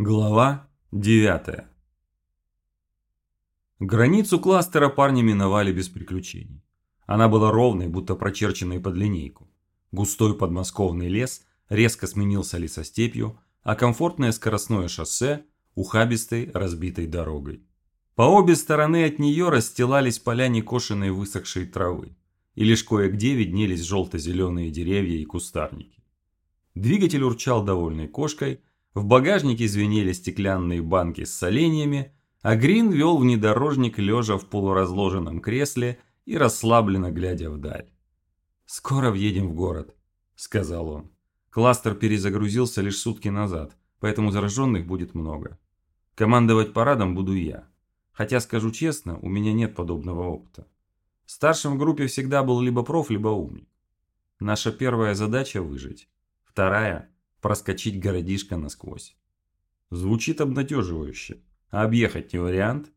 Глава 9 Границу кластера парни миновали без приключений. Она была ровной, будто прочерченной под линейку. Густой подмосковный лес резко сменился лесостепью, а комфортное скоростное шоссе – ухабистой разбитой дорогой. По обе стороны от нее расстилались поля некошенной высохшей травы, и лишь кое-где виднелись желто-зеленые деревья и кустарники. Двигатель урчал довольной кошкой – в багажнике звенели стеклянные банки с соленьями, а Грин вел внедорожник лежа в полуразложенном кресле и расслабленно глядя вдаль. «Скоро въедем в город», – сказал он. Кластер перезагрузился лишь сутки назад, поэтому зараженных будет много. Командовать парадом буду я. Хотя, скажу честно, у меня нет подобного опыта. Старшим в группе всегда был либо проф, либо умник. Наша первая задача – выжить. Вторая проскочить городишко насквозь. Звучит обнадеживающе. А объехать не вариант?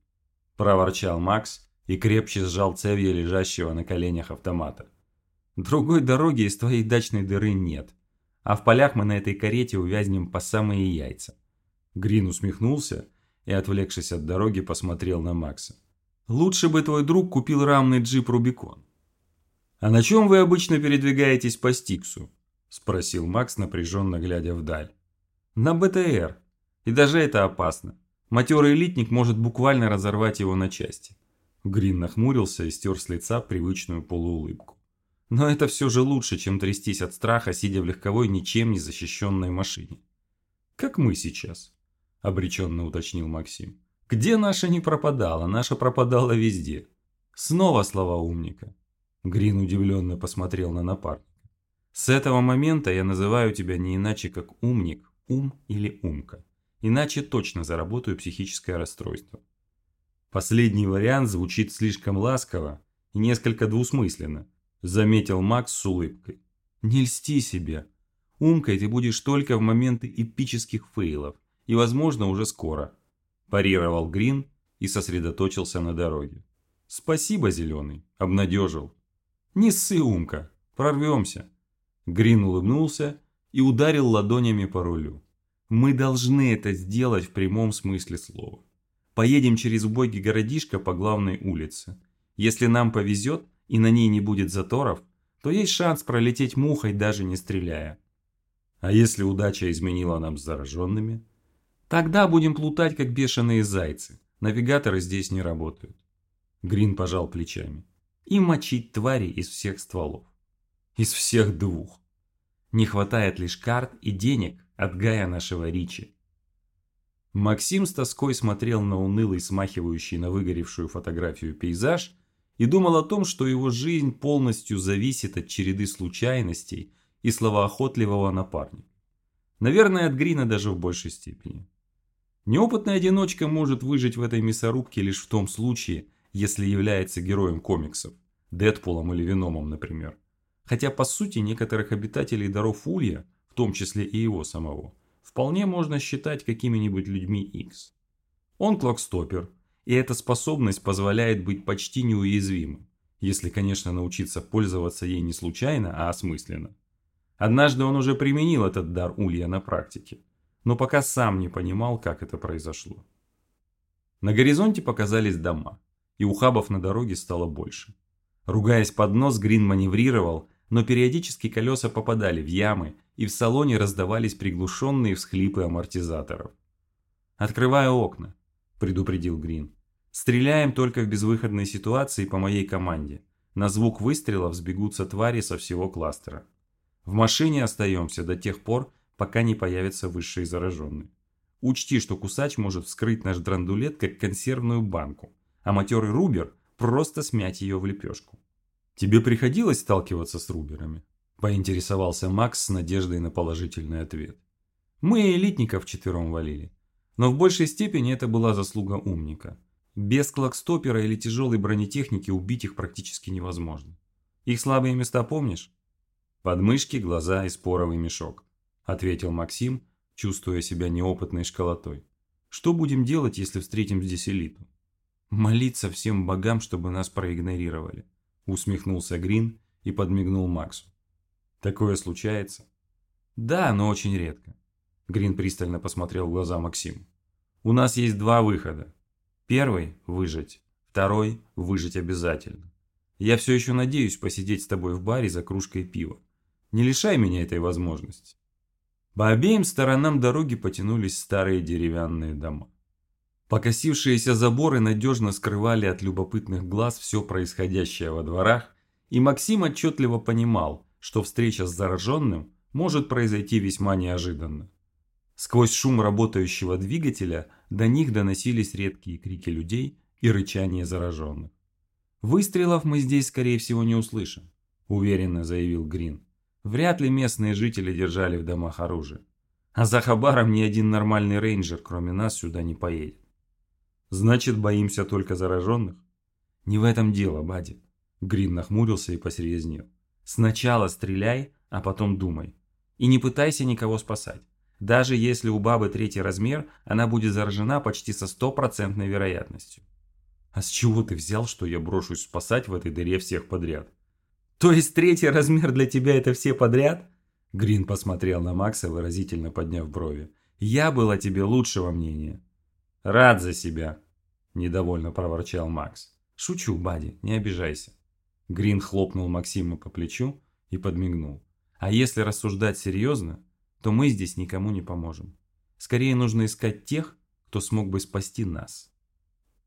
Проворчал Макс и крепче сжал цевья лежащего на коленях автомата. Другой дороги из твоей дачной дыры нет. А в полях мы на этой карете увязнем по самые яйца. Грин усмехнулся и, отвлекшись от дороги, посмотрел на Макса. Лучше бы твой друг купил рамный джип Рубикон. А на чем вы обычно передвигаетесь по Стиксу? – спросил Макс, напряженно глядя вдаль. «На БТР. И даже это опасно. Матерый элитник может буквально разорвать его на части». Грин нахмурился и стер с лица привычную полуулыбку. «Но это все же лучше, чем трястись от страха, сидя в легковой ничем не защищенной машине». «Как мы сейчас», – обреченно уточнил Максим. «Где наша не пропадала? Наша пропадала везде». Снова слова умника. Грин удивленно посмотрел на напарника. С этого момента я называю тебя не иначе как умник, ум или умка. Иначе точно заработаю психическое расстройство. Последний вариант звучит слишком ласково и несколько двусмысленно, заметил Макс с улыбкой. Не льсти себе. Умкой ты будешь только в моменты эпических фейлов и, возможно, уже скоро. Парировал Грин и сосредоточился на дороге. Спасибо, Зеленый, обнадежил. Не ссы, Умка, прорвемся. Грин улыбнулся и ударил ладонями по рулю. Мы должны это сделать в прямом смысле слова. Поедем через убогий городишко по главной улице. Если нам повезет и на ней не будет заторов, то есть шанс пролететь мухой, даже не стреляя. А если удача изменила нам с зараженными? Тогда будем плутать, как бешеные зайцы. Навигаторы здесь не работают. Грин пожал плечами. И мочить твари из всех стволов. Из всех двух. Не хватает лишь карт и денег от Гая нашего Ричи. Максим с тоской смотрел на унылый, смахивающий на выгоревшую фотографию пейзаж и думал о том, что его жизнь полностью зависит от череды случайностей и словоохотливого напарника. Наверное, от Грина даже в большей степени. Неопытный одиночка может выжить в этой мясорубке лишь в том случае, если является героем комиксов, Дэдпулом или Веномом, например. Хотя по сути некоторых обитателей даров Улья, в том числе и его самого, вполне можно считать какими-нибудь людьми X. Он клокстопер, и эта способность позволяет быть почти неуязвимым, если, конечно, научиться пользоваться ей не случайно, а осмысленно. Однажды он уже применил этот дар Улья на практике, но пока сам не понимал, как это произошло. На горизонте показались дома, и ухабов на дороге стало больше. Ругаясь под нос, Грин маневрировал, но периодически колеса попадали в ямы, и в салоне раздавались приглушенные всхлипы амортизаторов. «Открываю окна», – предупредил Грин. «Стреляем только в безвыходной ситуации по моей команде. На звук выстрелов сбегутся твари со всего кластера. В машине остаемся до тех пор, пока не появится высший зараженный. Учти, что кусач может вскрыть наш драндулет как консервную банку, а матерый рубер просто смять ее в лепешку. «Тебе приходилось сталкиваться с руберами?» – поинтересовался Макс с надеждой на положительный ответ. «Мы элитников четвером валили. Но в большей степени это была заслуга умника. Без клокстопера или тяжелой бронетехники убить их практически невозможно. Их слабые места помнишь?» «Подмышки, глаза и споровый мешок», – ответил Максим, чувствуя себя неопытной школотой. «Что будем делать, если встретим здесь элиту?» «Молиться всем богам, чтобы нас проигнорировали усмехнулся Грин и подмигнул Максу. Такое случается? Да, но очень редко. Грин пристально посмотрел в глаза Максиму. «У нас есть два выхода. Первый – выжить. Второй – выжить обязательно. Я все еще надеюсь посидеть с тобой в баре за кружкой пива. Не лишай меня этой возможности». По обеим сторонам дороги потянулись старые деревянные дома. Покосившиеся заборы надежно скрывали от любопытных глаз все происходящее во дворах, и Максим отчетливо понимал, что встреча с зараженным может произойти весьма неожиданно. Сквозь шум работающего двигателя до них доносились редкие крики людей и рычание зараженных. «Выстрелов мы здесь, скорее всего, не услышим», – уверенно заявил Грин. Вряд ли местные жители держали в домах оружие. А за Хабаром ни один нормальный рейнджер, кроме нас, сюда не поедет. Значит, боимся только зараженных? Не в этом дело, Бади. Грин нахмурился и посерьезнел. Сначала стреляй, а потом думай. И не пытайся никого спасать. Даже если у бабы третий размер, она будет заражена почти со стопроцентной вероятностью. А с чего ты взял, что я брошусь спасать в этой дыре всех подряд? То есть третий размер для тебя это все подряд? Грин посмотрел на Макса, выразительно подняв брови. Я был тебе лучшего мнения. Рад за себя, недовольно проворчал Макс. Шучу, Бади, не обижайся. Грин хлопнул Максима по плечу и подмигнул. А если рассуждать серьезно, то мы здесь никому не поможем. Скорее нужно искать тех, кто смог бы спасти нас.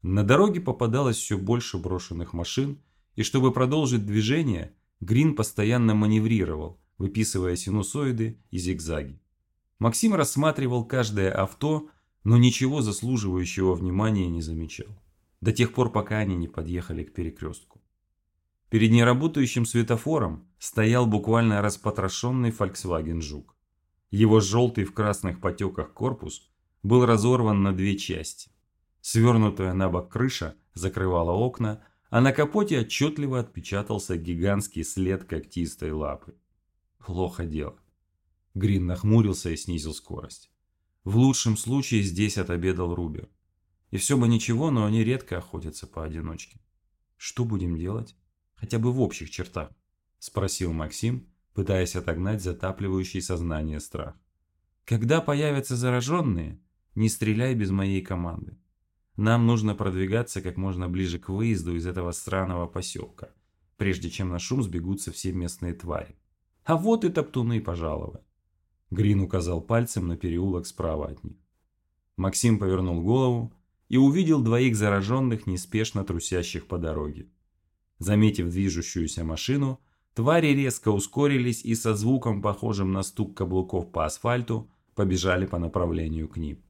На дороге попадалось все больше брошенных машин, и чтобы продолжить движение, Грин постоянно маневрировал, выписывая синусоиды и зигзаги. Максим рассматривал каждое авто, но ничего заслуживающего внимания не замечал. До тех пор, пока они не подъехали к перекрестку. Перед неработающим светофором стоял буквально распотрошенный Volkswagen Жук. Его желтый в красных потеках корпус был разорван на две части. Свернутая на бок крыша закрывала окна, а на капоте отчетливо отпечатался гигантский след когтистой лапы. Плохо дело. Грин нахмурился и снизил скорость. В лучшем случае здесь отобедал Рубер. И все бы ничего, но они редко охотятся поодиночке. Что будем делать? Хотя бы в общих чертах? Спросил Максим, пытаясь отогнать затапливающий сознание страх. Когда появятся зараженные, не стреляй без моей команды. Нам нужно продвигаться как можно ближе к выезду из этого странного поселка, прежде чем на шум сбегутся все местные твари. А вот и топтуны пожаловали. Грин указал пальцем на переулок справа от них. Максим повернул голову и увидел двоих зараженных, неспешно трусящих по дороге. Заметив движущуюся машину, твари резко ускорились и со звуком, похожим на стук каблуков по асфальту, побежали по направлению к ним.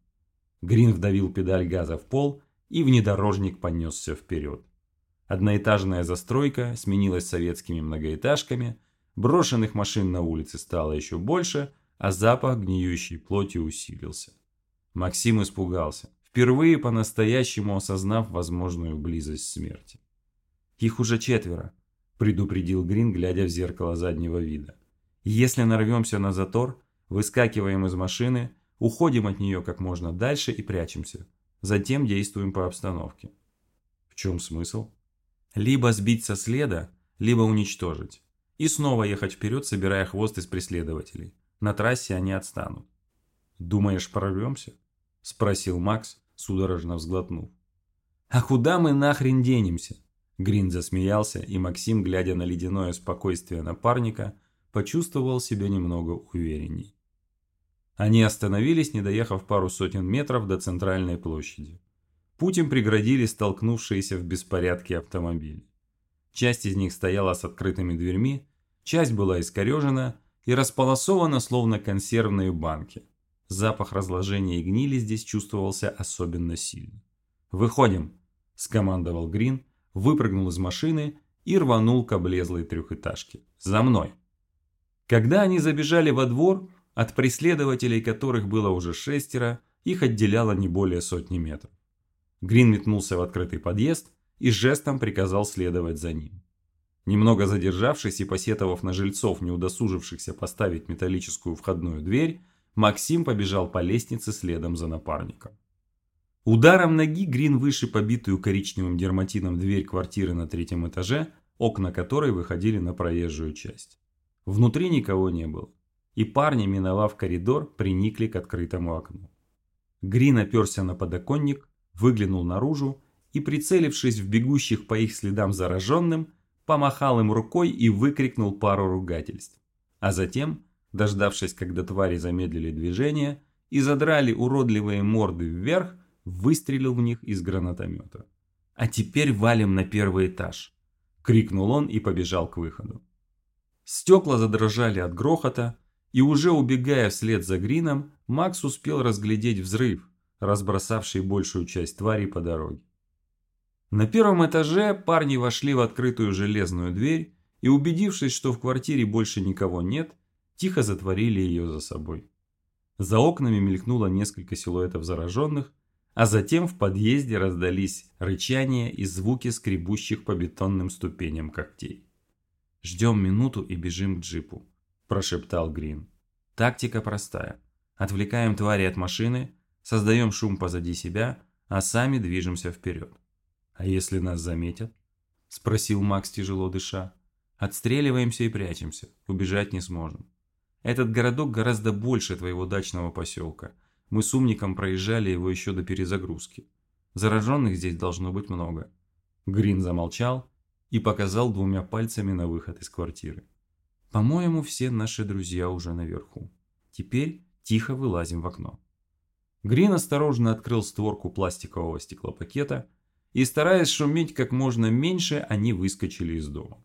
Грин вдавил педаль газа в пол, и внедорожник понесся вперед. Одноэтажная застройка сменилась советскими многоэтажками, брошенных машин на улице стало еще больше, а запах гниющей плоти усилился. Максим испугался, впервые по-настоящему осознав возможную близость смерти. «Их уже четверо», – предупредил Грин, глядя в зеркало заднего вида. «Если нарвемся на затор, выскакиваем из машины – Уходим от нее как можно дальше и прячемся. Затем действуем по обстановке. В чем смысл? Либо сбить со следа, либо уничтожить. И снова ехать вперед, собирая хвост из преследователей. На трассе они отстанут. «Думаешь, прорвемся?» – спросил Макс, судорожно взглотнув. «А куда мы нахрен денемся?» Грин засмеялся, и Максим, глядя на ледяное спокойствие напарника, почувствовал себя немного уверенней. Они остановились, не доехав пару сотен метров до центральной площади. Путь им преградили столкнувшиеся в беспорядке автомобили. Часть из них стояла с открытыми дверьми, часть была искорежена и располосована словно консервные банки. Запах разложения и гнили здесь чувствовался особенно сильно. «Выходим!» – скомандовал Грин, выпрыгнул из машины и рванул к облезлой трехэтажке. «За мной!» Когда они забежали во двор, от преследователей, которых было уже шестеро, их отделяло не более сотни метров. Грин метнулся в открытый подъезд и жестом приказал следовать за ним. Немного задержавшись и посетовав на жильцов, не удосужившихся поставить металлическую входную дверь, Максим побежал по лестнице следом за напарником. Ударом ноги Грин выше побитую коричневым дерматином дверь квартиры на третьем этаже, окна которой выходили на проезжую часть. Внутри никого не было. и парни, миновав коридор, приникли к открытому окну. Грин оперся на подоконник, выглянул наружу и, прицелившись в бегущих по их следам зараженным, помахал им рукой и выкрикнул пару ругательств. А затем, дождавшись, когда твари замедлили движение и задрали уродливые морды вверх, выстрелил в них из гранатомета. «А теперь валим на первый этаж!» – крикнул он и побежал к выходу. Стекла задрожали от грохота, и уже убегая вслед за Грином, Макс успел разглядеть взрыв, разбросавший большую часть тварей по дороге. На первом этаже парни вошли в открытую железную дверь и, убедившись, что в квартире больше никого нет, тихо затворили ее за собой. За окнами мелькнуло несколько силуэтов зараженных, а затем в подъезде раздались рычания и звуки скребущих по бетонным ступеням когтей. «Ждем минуту и бежим к джипу», – прошептал Грин. «Тактика простая. Отвлекаем твари от машины, создаем шум позади себя, а сами движемся вперед. «А если нас заметят?» – спросил Макс, тяжело дыша. «Отстреливаемся и прячемся, убежать не сможем. Этот городок гораздо больше твоего дачного поселка. Мы с умником проезжали его еще до перезагрузки. Зараженных здесь должно быть много». Грин замолчал и показал двумя пальцами на выход из квартиры. «По-моему, все наши друзья уже наверху. Теперь тихо вылазим в окно». Грин осторожно открыл створку пластикового стеклопакета и, стараясь шуметь как можно меньше, они выскочили из дома.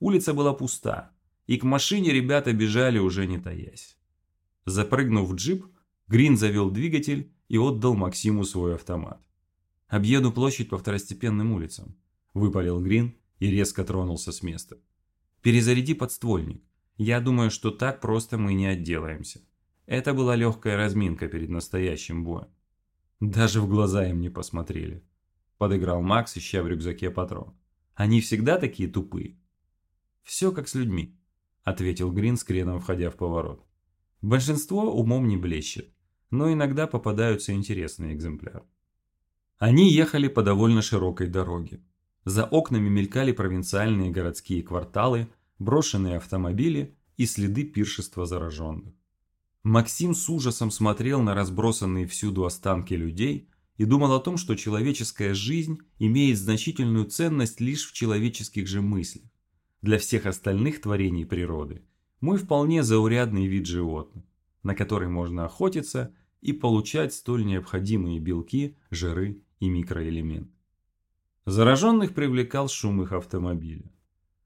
Улица была пуста, и к машине ребята бежали уже не таясь. Запрыгнув в джип, Грин завел двигатель и отдал Максиму свой автомат. «Объеду площадь по второстепенным улицам», – выпалил Грин и резко тронулся с места. «Перезаряди подствольник. Я думаю, что так просто мы не отделаемся». Это была легкая разминка перед настоящим боем. Даже в глаза им не посмотрели. Подыграл Макс, ища в рюкзаке патрон. Они всегда такие тупые. Все как с людьми, ответил Грин с креном, входя в поворот. Большинство умом не блещет, но иногда попадаются интересные экземпляры. Они ехали по довольно широкой дороге. За окнами мелькали провинциальные городские кварталы, брошенные автомобили и следы пиршества зараженных. Максим с ужасом смотрел на разбросанные всюду останки людей, и думал о том, что человеческая жизнь имеет значительную ценность лишь в человеческих же мыслях. Для всех остальных творений природы мы вполне заурядный вид животных, на который можно охотиться и получать столь необходимые белки, жиры и микроэлементы. Зараженных привлекал шум их автомобиля.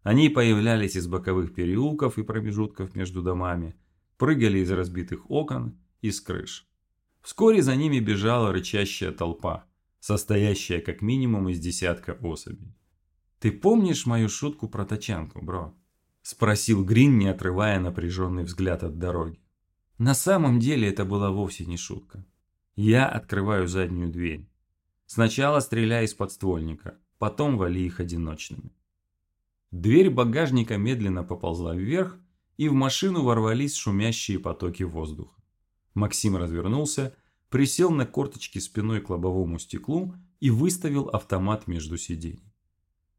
Они появлялись из боковых переулков и промежутков между домами, прыгали из разбитых окон и с крыш. Вскоре за ними бежала рычащая толпа, состоящая как минимум из десятка особей. «Ты помнишь мою шутку про тачанку, бро?» – спросил Грин, не отрывая напряженный взгляд от дороги. На самом деле это была вовсе не шутка. Я открываю заднюю дверь. Сначала стреляй из подствольника, потом вали их одиночными. Дверь багажника медленно поползла вверх, и в машину ворвались шумящие потоки воздуха. Максим развернулся, присел на корточки спиной к лобовому стеклу и выставил автомат между сидений.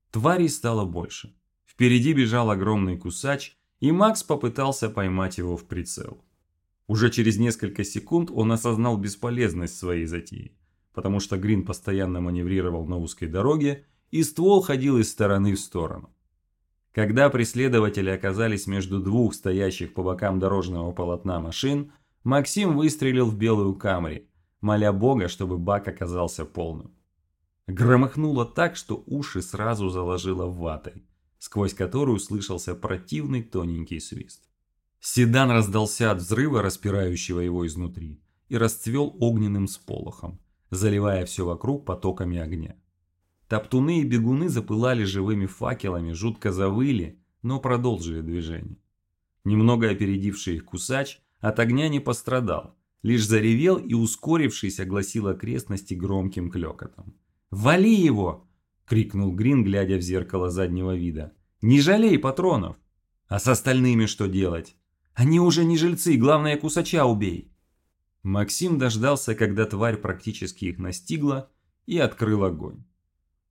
Тварей стало больше. Впереди бежал огромный кусач, и Макс попытался поймать его в прицел. Уже через несколько секунд он осознал бесполезность своей затеи, потому что Грин постоянно маневрировал на узкой дороге, и ствол ходил из стороны в сторону. Когда преследователи оказались между двух стоящих по бокам дорожного полотна машин, Максим выстрелил в белую камри, моля бога, чтобы бак оказался полным. Громыхнуло так, что уши сразу заложило ватой, сквозь которую слышался противный тоненький свист. Седан раздался от взрыва, распирающего его изнутри, и расцвел огненным сполохом, заливая все вокруг потоками огня. Топтуны и бегуны запылали живыми факелами, жутко завыли, но продолжили движение. Немного опередивший их кусач от огня не пострадал, лишь заревел и, ускорившись, огласил окрестности громким клёкотом. «Вали его!» – крикнул Грин, глядя в зеркало заднего вида. «Не жалей патронов!» «А с остальными что делать?» «Они уже не жильцы, главное кусача убей!» Максим дождался, когда тварь практически их настигла, и открыл огонь.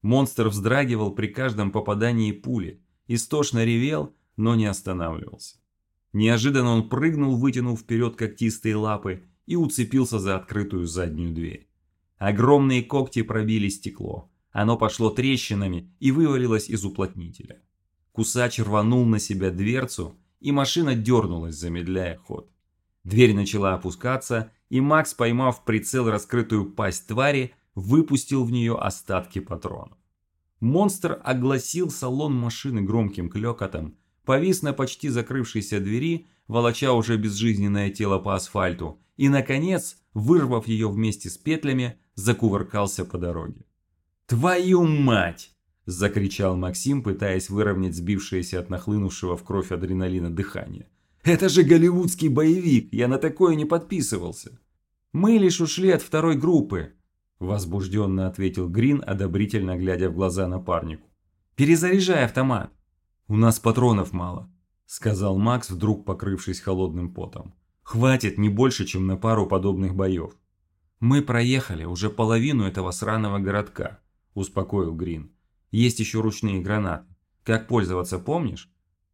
Монстр вздрагивал при каждом попадании пули, истошно ревел, но не останавливался. Неожиданно он прыгнул, вытянув вперед когтистые лапы и уцепился за открытую заднюю дверь. Огромные когти пробили стекло. Оно пошло трещинами и вывалилось из уплотнителя. Кусач рванул на себя дверцу, и машина дернулась, замедляя ход. Дверь начала опускаться, и Макс, поймав прицел раскрытую пасть твари, выпустил в нее остатки патронов. Монстр огласил салон машины громким клёкотом, повис на почти закрывшейся двери, волоча уже безжизненное тело по асфальту, и, наконец, вырвав ее вместе с петлями, закувыркался по дороге. «Твою мать!» – закричал Максим, пытаясь выровнять сбившееся от нахлынувшего в кровь адреналина дыхание. «Это же голливудский боевик! Я на такое не подписывался!» «Мы лишь ушли от второй группы», – возбужденно ответил Грин, одобрительно глядя в глаза напарнику. «Перезаряжай автомат!» «У нас патронов мало», – сказал Макс, вдруг покрывшись холодным потом. «Хватит не больше, чем на пару подобных боев». «Мы проехали уже половину этого сраного городка», – успокоил Грин. «Есть еще ручные гранаты. Как пользоваться помнишь?»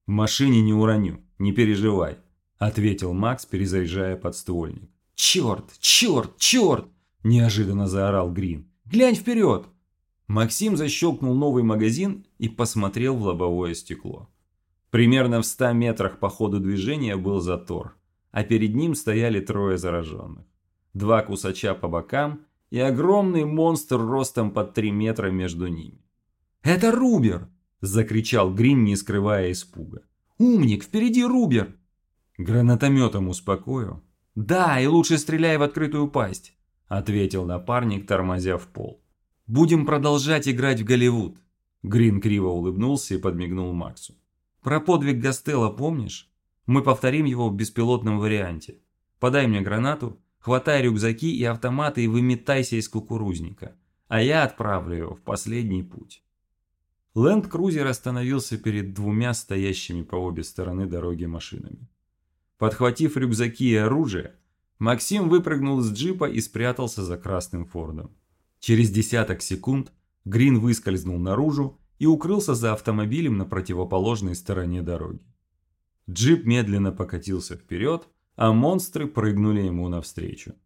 «В машине не уроню, не переживай», – ответил Макс, перезаряжая подствольник. «Черт, черт, черт!» – неожиданно заорал Грин. «Глянь вперед!» Максим защелкнул новый магазин и посмотрел в лобовое стекло. Примерно в ста метрах по ходу движения был затор, а перед ним стояли трое зараженных. Два кусача по бокам и огромный монстр ростом под 3 метра между ними. «Это Рубер!» – закричал Грин, не скрывая испуга. «Умник, впереди Рубер!» «Гранатометом успокою». «Да, и лучше стреляй в открытую пасть», – ответил напарник, тормозя в пол. «Будем продолжать играть в Голливуд». Грин криво улыбнулся и подмигнул Максу. «Про подвиг Гастелла помнишь? Мы повторим его в беспилотном варианте. Подай мне гранату, Хватай рюкзаки и автоматы и выметайся из кукурузника, а я отправлю его в последний путь. Ленд-крузер остановился перед двумя стоящими по обе стороны дороги машинами. Подхватив рюкзаки и оружие, Максим выпрыгнул из джипа и спрятался за красным фордом. Через десяток секунд Грин выскользнул наружу и укрылся за автомобилем на противоположной стороне дороги. Джип медленно покатился вперед, а монстры прыгнули ему навстречу.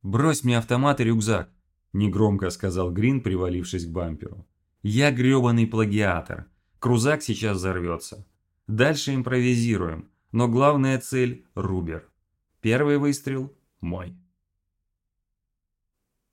«Брось мне автомат и рюкзак», – негромко сказал Грин, привалившись к бамперу. «Я грёбаный плагиатор. Крузак сейчас взорвется. Дальше импровизируем, но главная цель – Рубер. Первый выстрел – мой».